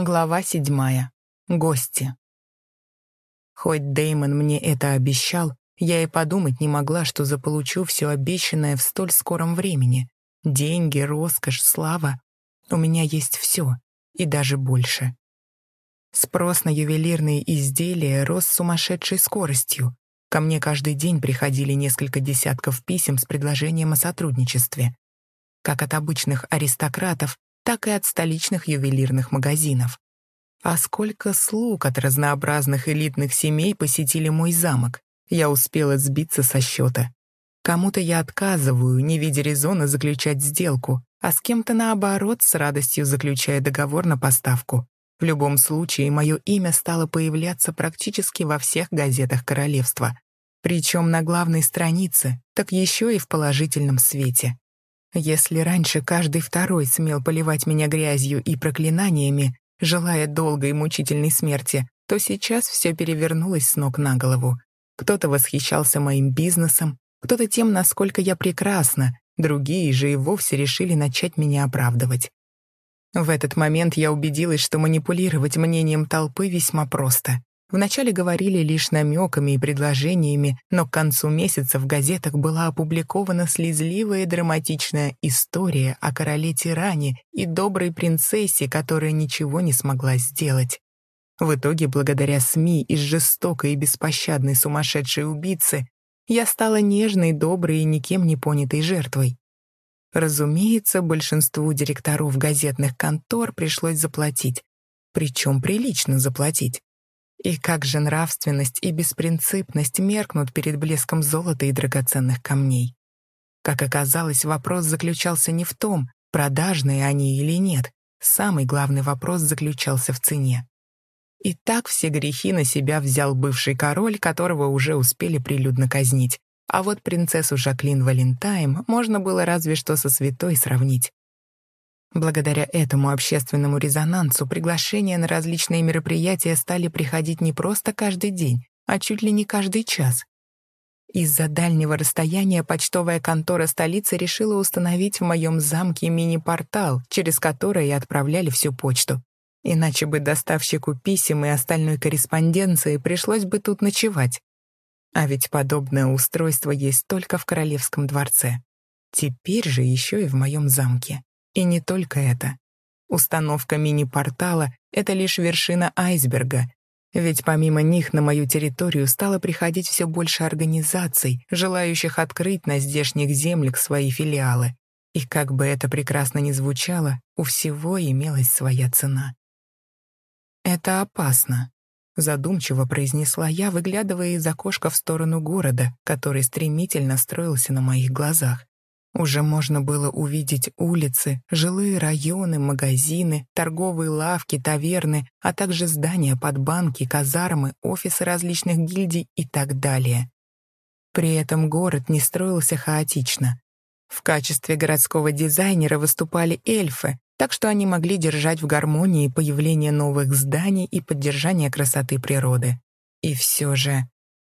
Глава седьмая. Гости. Хоть Деймон мне это обещал, я и подумать не могла, что заполучу все обещанное в столь скором времени. Деньги, роскошь, слава. У меня есть все, и даже больше. Спрос на ювелирные изделия рос с сумасшедшей скоростью. Ко мне каждый день приходили несколько десятков писем с предложением о сотрудничестве. Как от обычных аристократов, так и от столичных ювелирных магазинов. А сколько слуг от разнообразных элитных семей посетили мой замок, я успела сбиться со счета. Кому-то я отказываю, не видя резона заключать сделку, а с кем-то, наоборот, с радостью заключая договор на поставку. В любом случае, мое имя стало появляться практически во всех газетах королевства. Причем на главной странице, так еще и в положительном свете. Если раньше каждый второй смел поливать меня грязью и проклинаниями, желая долгой и мучительной смерти, то сейчас все перевернулось с ног на голову. Кто-то восхищался моим бизнесом, кто-то тем, насколько я прекрасна, другие же и вовсе решили начать меня оправдывать. В этот момент я убедилась, что манипулировать мнением толпы весьма просто. Вначале говорили лишь намеками и предложениями, но к концу месяца в газетах была опубликована слезливая и драматичная история о короле-тиране и доброй принцессе, которая ничего не смогла сделать. В итоге, благодаря СМИ из жестокой и беспощадной сумасшедшей убийцы, я стала нежной, доброй и никем не понятой жертвой. Разумеется, большинству директоров газетных контор пришлось заплатить, причем прилично заплатить. И как же нравственность и беспринципность меркнут перед блеском золота и драгоценных камней. Как оказалось, вопрос заключался не в том, продажные они или нет. Самый главный вопрос заключался в цене. И так все грехи на себя взял бывший король, которого уже успели прилюдно казнить. А вот принцессу Жаклин Валентайм можно было разве что со святой сравнить. Благодаря этому общественному резонансу приглашения на различные мероприятия стали приходить не просто каждый день, а чуть ли не каждый час. Из-за дальнего расстояния почтовая контора столицы решила установить в моем замке мини-портал, через который и отправляли всю почту. Иначе бы доставщику писем и остальной корреспонденции пришлось бы тут ночевать. А ведь подобное устройство есть только в королевском дворце. Теперь же еще и в моем замке. И не только это. Установка мини-портала — это лишь вершина айсберга, ведь помимо них на мою территорию стало приходить все больше организаций, желающих открыть на здешних землях свои филиалы. И как бы это прекрасно ни звучало, у всего имелась своя цена. «Это опасно», — задумчиво произнесла я, выглядывая из окошка в сторону города, который стремительно строился на моих глазах. Уже можно было увидеть улицы, жилые районы, магазины, торговые лавки, таверны, а также здания под банки, казармы, офисы различных гильдий и так далее. При этом город не строился хаотично. В качестве городского дизайнера выступали эльфы, так что они могли держать в гармонии появление новых зданий и поддержание красоты природы. И все же...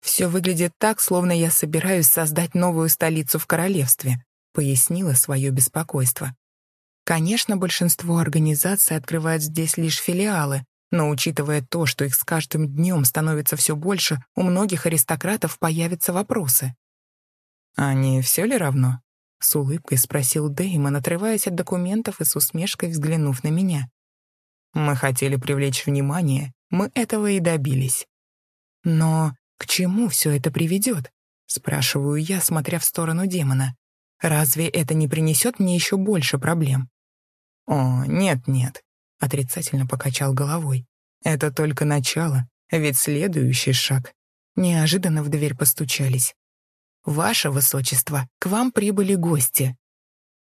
Все выглядит так, словно я собираюсь создать новую столицу в королевстве пояснила свое беспокойство. Конечно, большинство организаций открывают здесь лишь филиалы, но учитывая то, что их с каждым днем становится все больше, у многих аристократов появятся вопросы. «А не все ли равно?» — с улыбкой спросил Дэймон, отрываясь от документов и с усмешкой взглянув на меня. «Мы хотели привлечь внимание, мы этого и добились. Но к чему все это приведет?» — спрашиваю я, смотря в сторону демона. Разве это не принесет мне еще больше проблем? О, нет-нет, отрицательно покачал головой. Это только начало, ведь следующий шаг. Неожиданно в дверь постучались. «Ваше Высочество, к вам прибыли гости».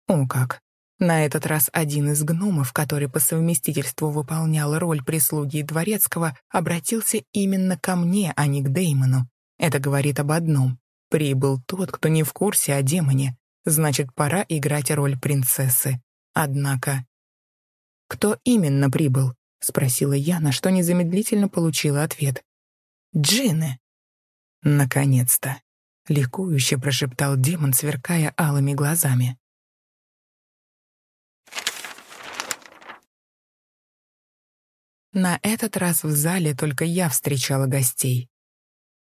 О как! На этот раз один из гномов, который по совместительству выполнял роль прислуги дворецкого, обратился именно ко мне, а не к Деймону. Это говорит об одном. Прибыл тот, кто не в курсе о демоне, Значит, пора играть роль принцессы. Однако... «Кто именно прибыл?» — спросила я, на что незамедлительно получила ответ. «Джины!» «Наконец-то!» — ликующе прошептал демон, сверкая алыми глазами. На этот раз в зале только я встречала гостей.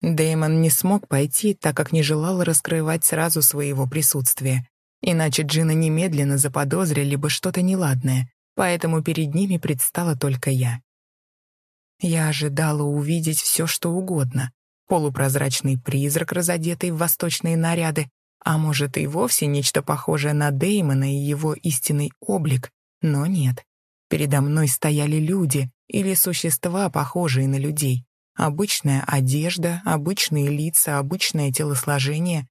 Дэймон не смог пойти, так как не желал раскрывать сразу своего присутствия. Иначе Джина немедленно заподозрили бы что-то неладное, поэтому перед ними предстала только я. Я ожидала увидеть все, что угодно. Полупрозрачный призрак, разодетый в восточные наряды, а может и вовсе нечто похожее на Дэймона и его истинный облик, но нет. Передо мной стояли люди или существа, похожие на людей. Обычная одежда, обычные лица, обычное телосложение.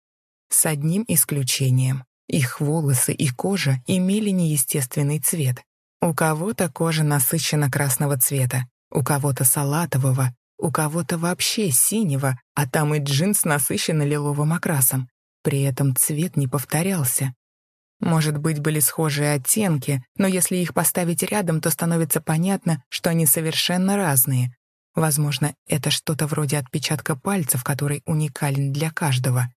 С одним исключением. Их волосы и кожа имели неестественный цвет. У кого-то кожа насыщена красного цвета, у кого-то салатового, у кого-то вообще синего, а там и джинс насыщен лиловым окрасом. При этом цвет не повторялся. Может быть, были схожие оттенки, но если их поставить рядом, то становится понятно, что они совершенно разные. Возможно, это что-то вроде отпечатка пальцев, который уникален для каждого.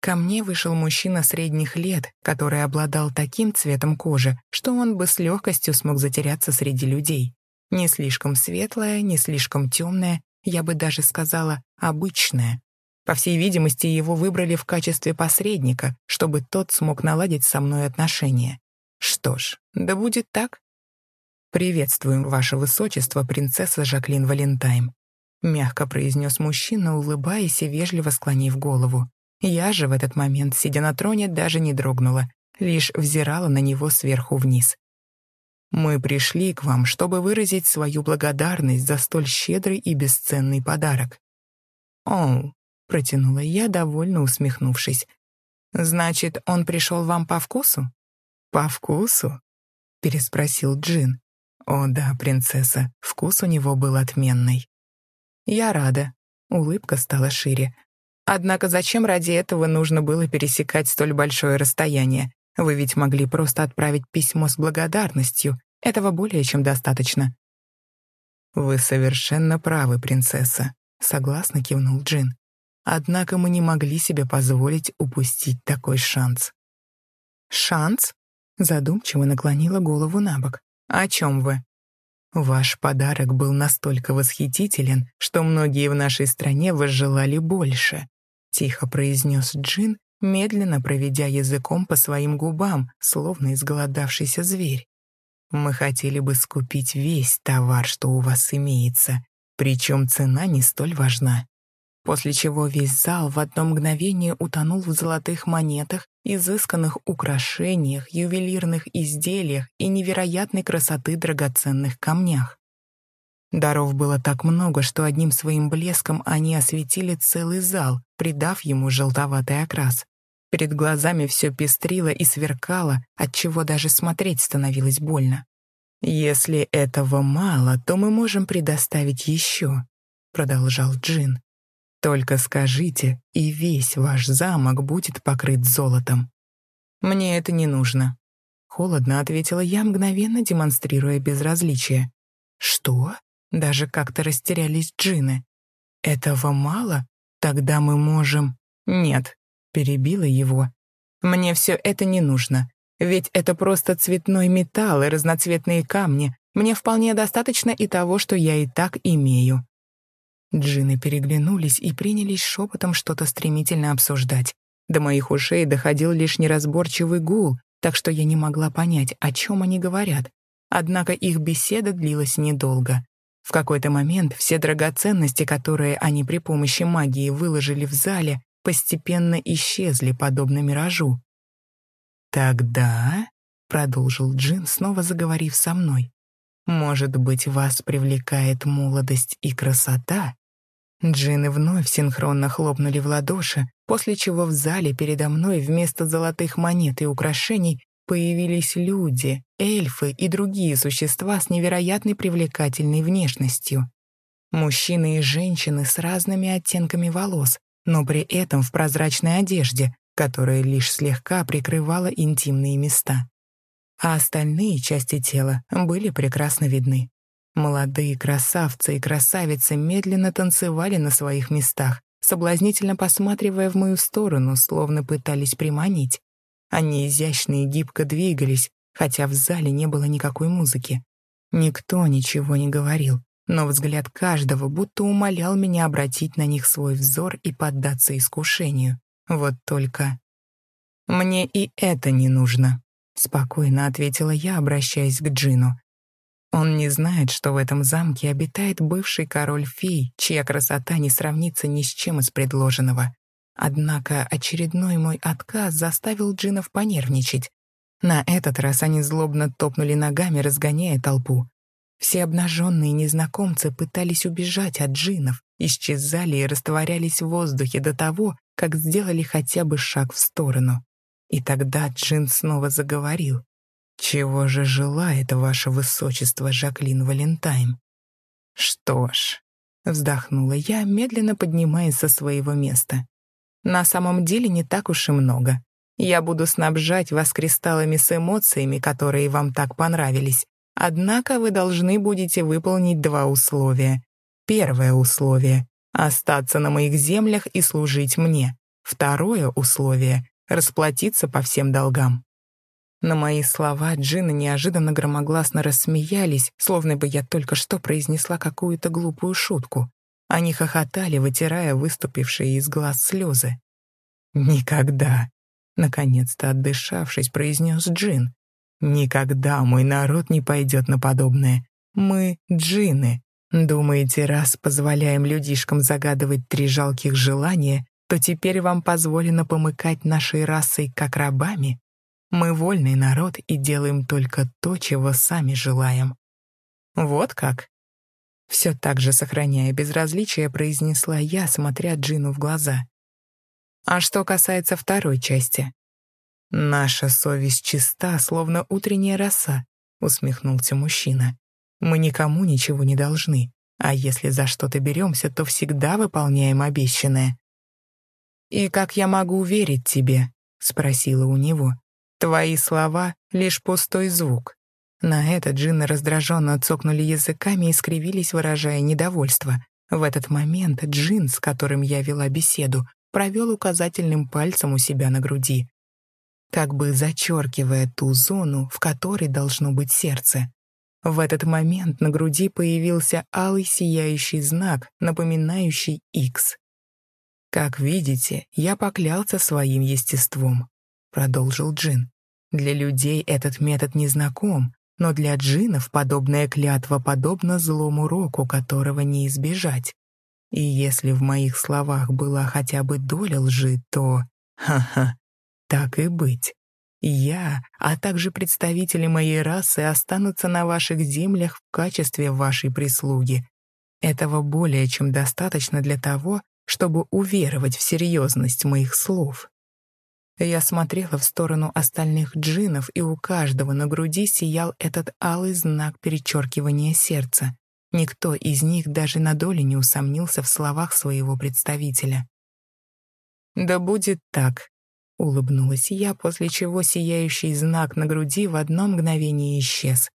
Ко мне вышел мужчина средних лет, который обладал таким цветом кожи, что он бы с легкостью смог затеряться среди людей. Не слишком светлая, не слишком темная, я бы даже сказала, обычная. По всей видимости, его выбрали в качестве посредника, чтобы тот смог наладить со мной отношения. Что ж, да будет так. «Приветствуем, ваше высочество, принцесса Жаклин Валентайм», мягко произнес мужчина, улыбаясь и вежливо склонив голову. Я же в этот момент, сидя на троне, даже не дрогнула, лишь взирала на него сверху вниз. «Мы пришли к вам, чтобы выразить свою благодарность за столь щедрый и бесценный подарок». «О, — протянула я, довольно усмехнувшись. «Значит, он пришел вам по вкусу?» «По вкусу?» — переспросил Джин. «О да, принцесса, вкус у него был отменный». «Я рада». Улыбка стала шире. «Однако зачем ради этого нужно было пересекать столь большое расстояние? Вы ведь могли просто отправить письмо с благодарностью. Этого более чем достаточно». «Вы совершенно правы, принцесса», — согласно кивнул Джин. Однако мы не могли себе позволить упустить такой шанс. «Шанс?» — задумчиво наклонила голову на бок. «О чем вы?» «Ваш подарок был настолько восхитителен, что многие в нашей стране возжелали больше», — тихо произнес Джин, медленно проведя языком по своим губам, словно изголодавшийся зверь. «Мы хотели бы скупить весь товар, что у вас имеется, причем цена не столь важна после чего весь зал в одно мгновение утонул в золотых монетах, изысканных украшениях, ювелирных изделиях и невероятной красоты драгоценных камнях. Даров было так много, что одним своим блеском они осветили целый зал, придав ему желтоватый окрас. Перед глазами все пестрило и сверкало, отчего даже смотреть становилось больно. «Если этого мало, то мы можем предоставить еще», — продолжал Джин. Только скажите, и весь ваш замок будет покрыт золотом. Мне это не нужно. Холодно ответила я, мгновенно демонстрируя безразличие. Что? Даже как-то растерялись джины. Этого мало? Тогда мы можем... Нет, перебила его. Мне все это не нужно. Ведь это просто цветной металл и разноцветные камни. Мне вполне достаточно и того, что я и так имею. Джины переглянулись и принялись шепотом что-то стремительно обсуждать. До моих ушей доходил лишь неразборчивый гул, так что я не могла понять, о чем они говорят. Однако их беседа длилась недолго. В какой-то момент все драгоценности, которые они при помощи магии выложили в зале, постепенно исчезли, подобно миражу. «Тогда», — продолжил Джин, снова заговорив со мной, «может быть, вас привлекает молодость и красота?» Джины вновь синхронно хлопнули в ладоши, после чего в зале передо мной вместо золотых монет и украшений появились люди, эльфы и другие существа с невероятной привлекательной внешностью. Мужчины и женщины с разными оттенками волос, но при этом в прозрачной одежде, которая лишь слегка прикрывала интимные места. А остальные части тела были прекрасно видны. Молодые красавцы и красавицы медленно танцевали на своих местах, соблазнительно посматривая в мою сторону, словно пытались приманить. Они изящно и гибко двигались, хотя в зале не было никакой музыки. Никто ничего не говорил, но взгляд каждого будто умолял меня обратить на них свой взор и поддаться искушению. Вот только... «Мне и это не нужно», — спокойно ответила я, обращаясь к Джину. Он не знает, что в этом замке обитает бывший король-фей, чья красота не сравнится ни с чем из предложенного. Однако очередной мой отказ заставил джинов понервничать. На этот раз они злобно топнули ногами, разгоняя толпу. Все обнаженные незнакомцы пытались убежать от джинов, исчезали и растворялись в воздухе до того, как сделали хотя бы шаг в сторону. И тогда Джин снова заговорил. «Чего же желает ваше высочество, Жаклин Валентайн?» «Что ж», — вздохнула я, медленно поднимаясь со своего места. «На самом деле не так уж и много. Я буду снабжать вас кристаллами с эмоциями, которые вам так понравились. Однако вы должны будете выполнить два условия. Первое условие — остаться на моих землях и служить мне. Второе условие — расплатиться по всем долгам. На мои слова Джина неожиданно громогласно рассмеялись, словно бы я только что произнесла какую-то глупую шутку. Они хохотали, вытирая выступившие из глаз слезы. «Никогда!» — наконец-то отдышавшись, произнес Джин. «Никогда мой народ не пойдет на подобное. Мы — джины. Думаете, раз позволяем людишкам загадывать три жалких желания, то теперь вам позволено помыкать нашей расой как рабами?» Мы вольный народ и делаем только то, чего сами желаем. Вот как? Все так же, сохраняя безразличие, произнесла я, смотря Джину в глаза. А что касается второй части? Наша совесть чиста, словно утренняя роса, усмехнулся мужчина. Мы никому ничего не должны, а если за что-то беремся, то всегда выполняем обещанное. «И как я могу верить тебе?» — спросила у него. Твои слова — лишь пустой звук. На это джинны раздраженно цокнули языками и скривились, выражая недовольство. В этот момент джин, с которым я вела беседу, провел указательным пальцем у себя на груди, как бы зачеркивая ту зону, в которой должно быть сердце. В этот момент на груди появился алый сияющий знак, напоминающий X. Как видите, я поклялся своим естеством продолжил Джин. Для людей этот метод не знаком, но для джинов подобная клятва подобна злому року, которого не избежать. И если в моих словах была хотя бы доля лжи, то... Ха-ха, так и быть. Я, а также представители моей расы останутся на ваших землях в качестве вашей прислуги. Этого более чем достаточно для того, чтобы уверовать в серьезность моих слов. Я смотрела в сторону остальных джинов, и у каждого на груди сиял этот алый знак перечеркивания сердца. Никто из них даже на долю не усомнился в словах своего представителя. «Да будет так», — улыбнулась я, после чего сияющий знак на груди в одно мгновение исчез.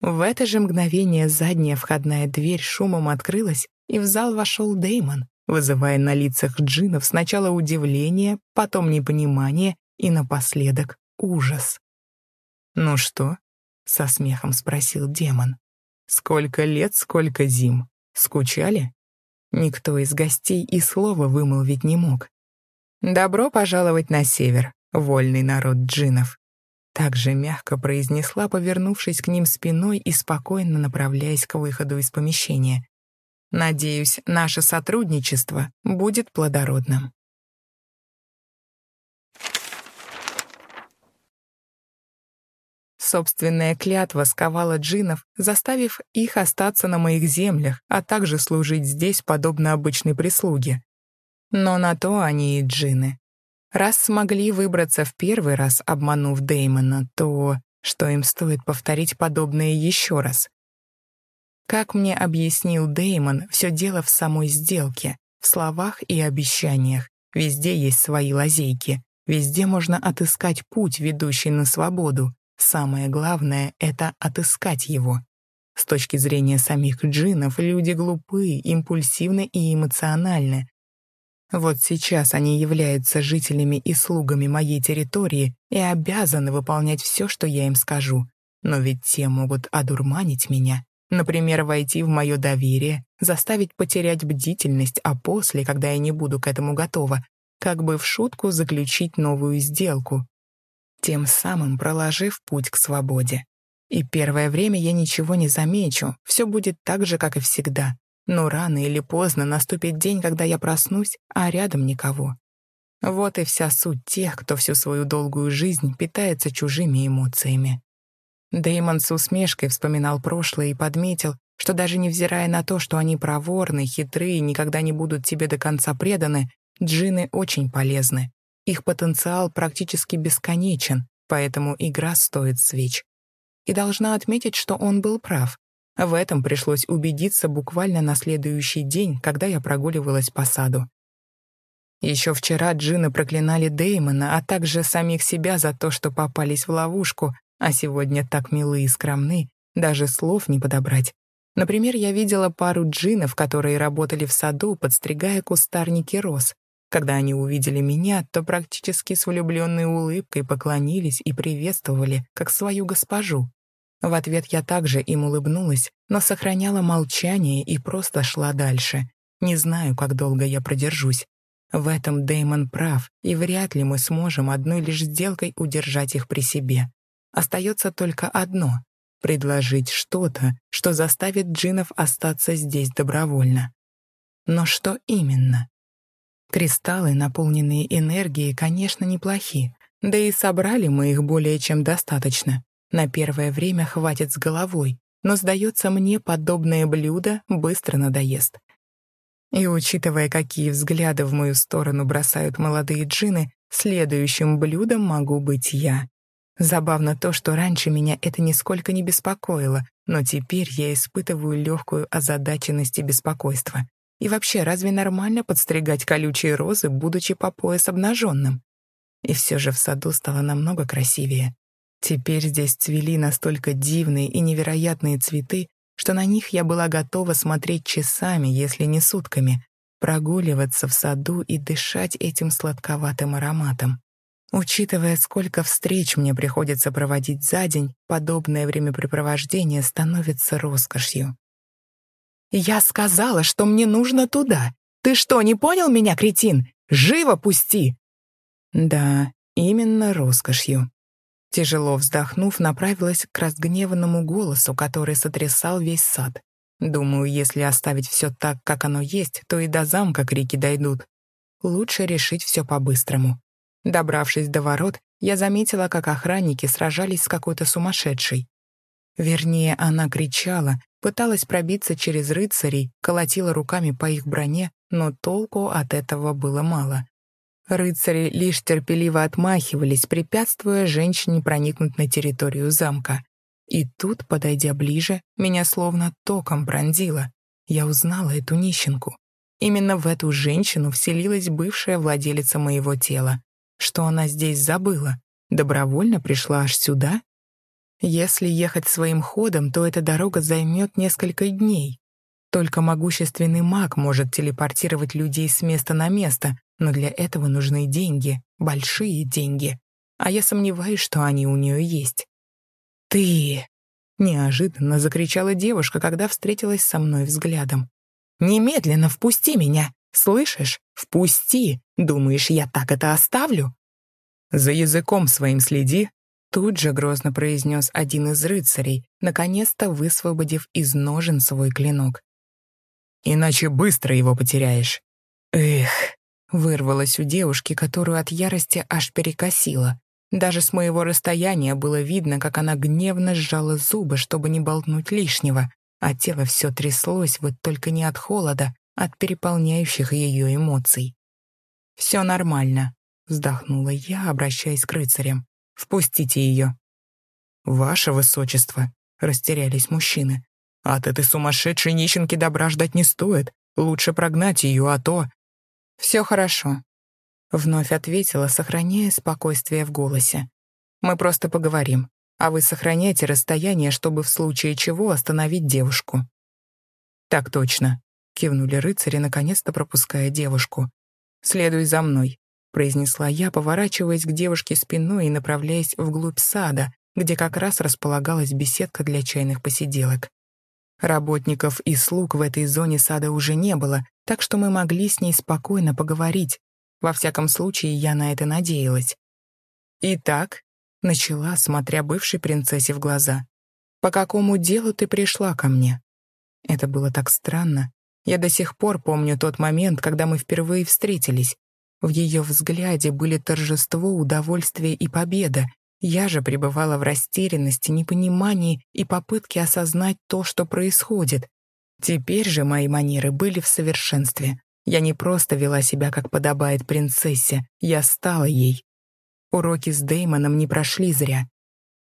В это же мгновение задняя входная дверь шумом открылась, и в зал вошел Деймон вызывая на лицах джинов сначала удивление, потом непонимание и напоследок ужас. «Ну что?» — со смехом спросил демон. «Сколько лет, сколько зим. Скучали?» Никто из гостей и слова вымолвить не мог. «Добро пожаловать на север, вольный народ джинов», также мягко произнесла, повернувшись к ним спиной и спокойно направляясь к выходу из помещения. Надеюсь, наше сотрудничество будет плодородным. Собственная клятва сковала джинов, заставив их остаться на моих землях, а также служить здесь подобно обычной прислуге. Но на то они и джины. Раз смогли выбраться в первый раз, обманув Деймона, то что им стоит повторить подобное еще раз? Как мне объяснил Деймон, все дело в самой сделке, в словах и обещаниях. Везде есть свои лазейки. Везде можно отыскать путь, ведущий на свободу. Самое главное — это отыскать его. С точки зрения самих джинов, люди глупые, импульсивны и эмоциональны. Вот сейчас они являются жителями и слугами моей территории и обязаны выполнять все, что я им скажу. Но ведь те могут одурманить меня, например, войти в мое доверие, заставить потерять бдительность, а после, когда я не буду к этому готова, как бы в шутку заключить новую сделку, тем самым проложив путь к свободе. И первое время я ничего не замечу, все будет так же, как и всегда. Но рано или поздно наступит день, когда я проснусь, а рядом никого. Вот и вся суть тех, кто всю свою долгую жизнь питается чужими эмоциями. Дэймон с усмешкой вспоминал прошлое и подметил, что даже невзирая на то, что они проворны, хитрые и никогда не будут тебе до конца преданы, джины очень полезны. Их потенциал практически бесконечен, поэтому игра стоит свеч. И должна отметить, что он был прав. В этом пришлось убедиться буквально на следующий день, когда я прогуливалась по саду. Еще вчера джины проклинали Дэймона, а также самих себя за то, что попались в ловушку, а сегодня так милы и скромны, даже слов не подобрать. Например, я видела пару джинов, которые работали в саду, подстригая кустарники роз. Когда они увидели меня, то практически с влюбленной улыбкой поклонились и приветствовали, как свою госпожу. В ответ я также им улыбнулась, но сохраняла молчание и просто шла дальше. Не знаю, как долго я продержусь. В этом Дэймон прав, и вряд ли мы сможем одной лишь сделкой удержать их при себе. Остается только одно — предложить что-то, что заставит джинов остаться здесь добровольно. Но что именно? Кристаллы, наполненные энергией, конечно, неплохи, да и собрали мы их более чем достаточно. На первое время хватит с головой, но, сдается мне, подобное блюдо быстро надоест. И учитывая, какие взгляды в мою сторону бросают молодые джины, следующим блюдом могу быть я. Забавно то, что раньше меня это нисколько не беспокоило, но теперь я испытываю легкую озадаченность и беспокойство. И вообще, разве нормально подстригать колючие розы, будучи по пояс обнаженным? И все же в саду стало намного красивее. Теперь здесь цвели настолько дивные и невероятные цветы, что на них я была готова смотреть часами, если не сутками, прогуливаться в саду и дышать этим сладковатым ароматом. Учитывая, сколько встреч мне приходится проводить за день, подобное времяпрепровождение становится роскошью. «Я сказала, что мне нужно туда. Ты что, не понял меня, кретин? Живо пусти!» Да, именно роскошью. Тяжело вздохнув, направилась к разгневанному голосу, который сотрясал весь сад. Думаю, если оставить все так, как оно есть, то и до замка крики дойдут. Лучше решить все по-быстрому. Добравшись до ворот, я заметила, как охранники сражались с какой-то сумасшедшей. Вернее, она кричала, пыталась пробиться через рыцарей, колотила руками по их броне, но толку от этого было мало. Рыцари лишь терпеливо отмахивались, препятствуя женщине проникнуть на территорию замка. И тут, подойдя ближе, меня словно током пронзило. Я узнала эту нищенку. Именно в эту женщину вселилась бывшая владелица моего тела. Что она здесь забыла? Добровольно пришла аж сюда? Если ехать своим ходом, то эта дорога займет несколько дней. Только могущественный маг может телепортировать людей с места на место, но для этого нужны деньги, большие деньги. А я сомневаюсь, что они у нее есть. «Ты!» — неожиданно закричала девушка, когда встретилась со мной взглядом. «Немедленно впусти меня! Слышишь? Впусти! Думаешь, я так это оставлю?» «За языком своим следи», Тут же грозно произнес один из рыцарей, наконец-то высвободив из ножен свой клинок. «Иначе быстро его потеряешь». «Эх», — вырвалось у девушки, которую от ярости аж перекосило. Даже с моего расстояния было видно, как она гневно сжала зубы, чтобы не болтнуть лишнего, а тело все тряслось, вот только не от холода, от переполняющих ее эмоций. «Все нормально», — вздохнула я, обращаясь к рыцарям. «Впустите ее». «Ваше высочество», — растерялись мужчины. «От этой сумасшедшей нищенки добра ждать не стоит. Лучше прогнать ее, а то...» «Все хорошо», — вновь ответила, сохраняя спокойствие в голосе. «Мы просто поговорим, а вы сохраняйте расстояние, чтобы в случае чего остановить девушку». «Так точно», — кивнули рыцари, наконец-то пропуская девушку. «Следуй за мной произнесла я, поворачиваясь к девушке спиной и направляясь вглубь сада, где как раз располагалась беседка для чайных посиделок. Работников и слуг в этой зоне сада уже не было, так что мы могли с ней спокойно поговорить. Во всяком случае, я на это надеялась. «Итак», — начала, смотря бывшей принцессе в глаза, «по какому делу ты пришла ко мне?» Это было так странно. Я до сих пор помню тот момент, когда мы впервые встретились. В ее взгляде были торжество, удовольствие и победа. Я же пребывала в растерянности, непонимании и попытке осознать то, что происходит. Теперь же мои манеры были в совершенстве. Я не просто вела себя, как подобает принцессе, я стала ей. Уроки с Деймоном не прошли зря.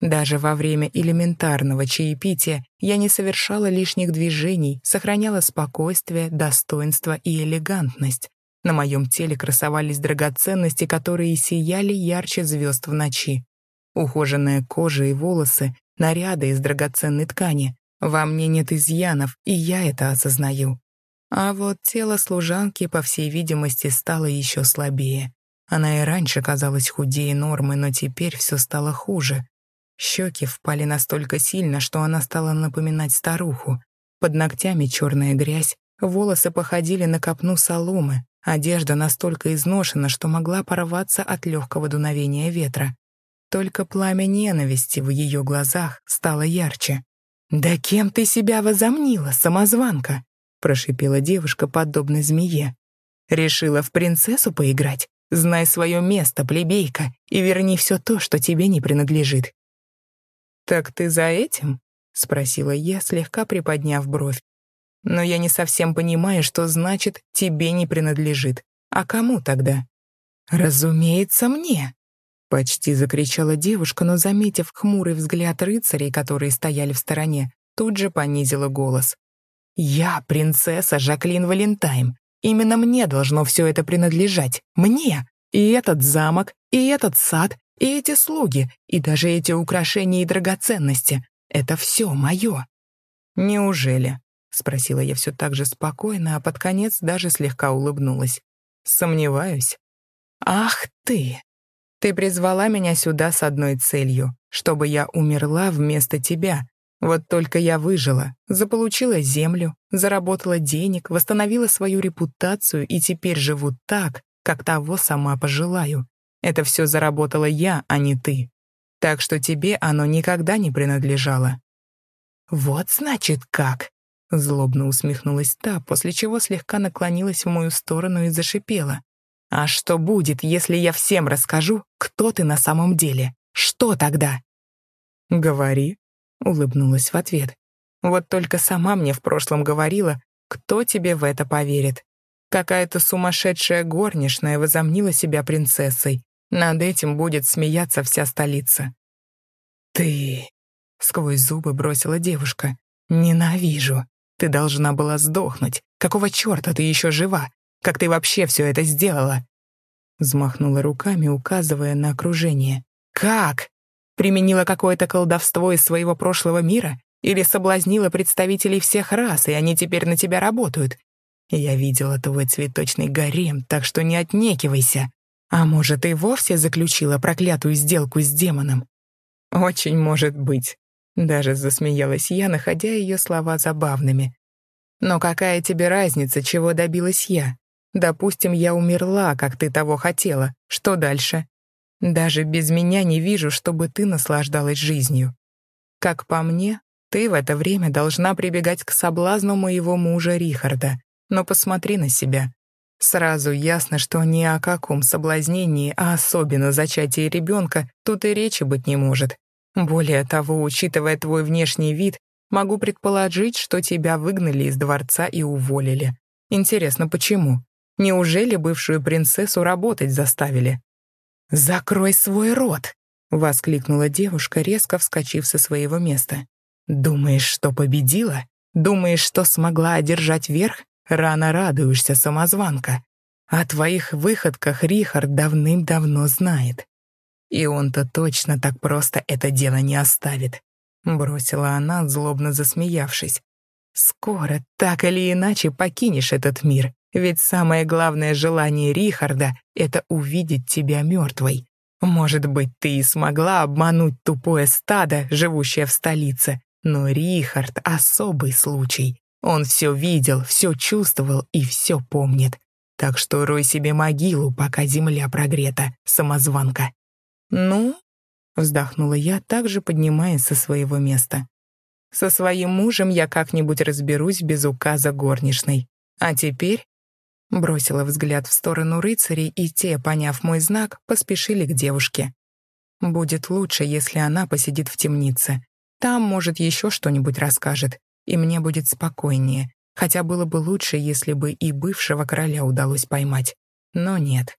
Даже во время элементарного чаепития я не совершала лишних движений, сохраняла спокойствие, достоинство и элегантность. На моем теле красовались драгоценности, которые сияли ярче звезд в ночи. Ухоженная кожа и волосы, наряды из драгоценной ткани. Во мне нет изъянов, и я это осознаю. А вот тело служанки, по всей видимости, стало еще слабее. Она и раньше казалась худее нормы, но теперь все стало хуже. Щеки впали настолько сильно, что она стала напоминать старуху. Под ногтями черная грязь, волосы походили на копну соломы, одежда настолько изношена, что могла порваться от легкого дуновения ветра. Только пламя ненависти в ее глазах стало ярче. «Да кем ты себя возомнила, самозванка?» — прошипела девушка, подобно змее. «Решила в принцессу поиграть? Знай свое место, плебейка, и верни все то, что тебе не принадлежит». «Так ты за этим?» — спросила я, слегка приподняв бровь. «Но я не совсем понимаю, что значит «тебе не принадлежит». А кому тогда?» «Разумеется, мне!» Почти закричала девушка, но, заметив хмурый взгляд рыцарей, которые стояли в стороне, тут же понизила голос. «Я принцесса Жаклин Валентайм. Именно мне должно все это принадлежать. Мне! И этот замок, и этот сад, и эти слуги, и даже эти украшения и драгоценности. Это все мое». «Неужели?» — спросила я все так же спокойно, а под конец даже слегка улыбнулась. «Сомневаюсь». «Ах ты!» Ты призвала меня сюда с одной целью, чтобы я умерла вместо тебя. Вот только я выжила, заполучила землю, заработала денег, восстановила свою репутацию и теперь живу так, как того сама пожелаю. Это все заработала я, а не ты. Так что тебе оно никогда не принадлежало». «Вот значит как!» Злобно усмехнулась та, после чего слегка наклонилась в мою сторону и зашипела. А что будет, если я всем расскажу, кто ты на самом деле? Что тогда? Говори, улыбнулась в ответ. Вот только сама мне в прошлом говорила, кто тебе в это поверит. Какая-то сумасшедшая горничная возомнила себя принцессой. Над этим будет смеяться вся столица. «Ты...» — сквозь зубы бросила девушка. «Ненавижу. Ты должна была сдохнуть. Какого черта ты еще жива? Как ты вообще все это сделала?» Взмахнула руками, указывая на окружение. «Как? Применила какое-то колдовство из своего прошлого мира? Или соблазнила представителей всех рас, и они теперь на тебя работают? Я видела твой цветочный гарем, так что не отнекивайся. А может, и вовсе заключила проклятую сделку с демоном? Очень может быть. Даже засмеялась я, находя ее слова забавными. Но какая тебе разница, чего добилась я? Допустим, я умерла, как ты того хотела. Что дальше? Даже без меня не вижу, чтобы ты наслаждалась жизнью. Как по мне, ты в это время должна прибегать к соблазну моего мужа Рихарда. Но посмотри на себя. Сразу ясно, что ни о каком соблазнении, а особенно зачатии ребенка, тут и речи быть не может. Более того, учитывая твой внешний вид, могу предположить, что тебя выгнали из дворца и уволили. Интересно, почему? Неужели бывшую принцессу работать заставили? «Закрой свой рот!» — воскликнула девушка, резко вскочив со своего места. «Думаешь, что победила? Думаешь, что смогла одержать верх? Рано радуешься, самозванка. О твоих выходках Рихард давным-давно знает. И он-то точно так просто это дело не оставит», — бросила она, злобно засмеявшись. «Скоро, так или иначе, покинешь этот мир, ведь самое главное желание Рихарда — это увидеть тебя мертвой. Может быть, ты и смогла обмануть тупое стадо, живущее в столице, но Рихард — особый случай. Он все видел, все чувствовал и все помнит. Так что рой себе могилу, пока земля прогрета, самозванка. «Ну?» — вздохнула я, также поднимаясь со своего места. «Со своим мужем я как-нибудь разберусь без указа горничной. А теперь Бросила взгляд в сторону рыцарей, и те, поняв мой знак, поспешили к девушке. Будет лучше, если она посидит в темнице. Там, может, еще что-нибудь расскажет, и мне будет спокойнее. Хотя было бы лучше, если бы и бывшего короля удалось поймать. Но нет.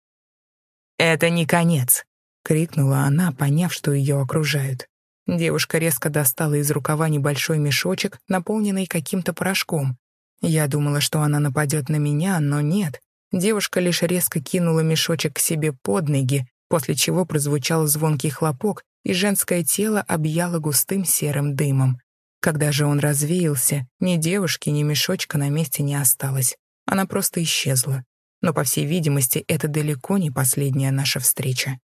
«Это не конец!» — крикнула она, поняв, что ее окружают. Девушка резко достала из рукава небольшой мешочек, наполненный каким-то порошком, я думала, что она нападет на меня, но нет. Девушка лишь резко кинула мешочек к себе под ноги, после чего прозвучал звонкий хлопок, и женское тело объяло густым серым дымом. Когда же он развеялся, ни девушки, ни мешочка на месте не осталось. Она просто исчезла. Но, по всей видимости, это далеко не последняя наша встреча.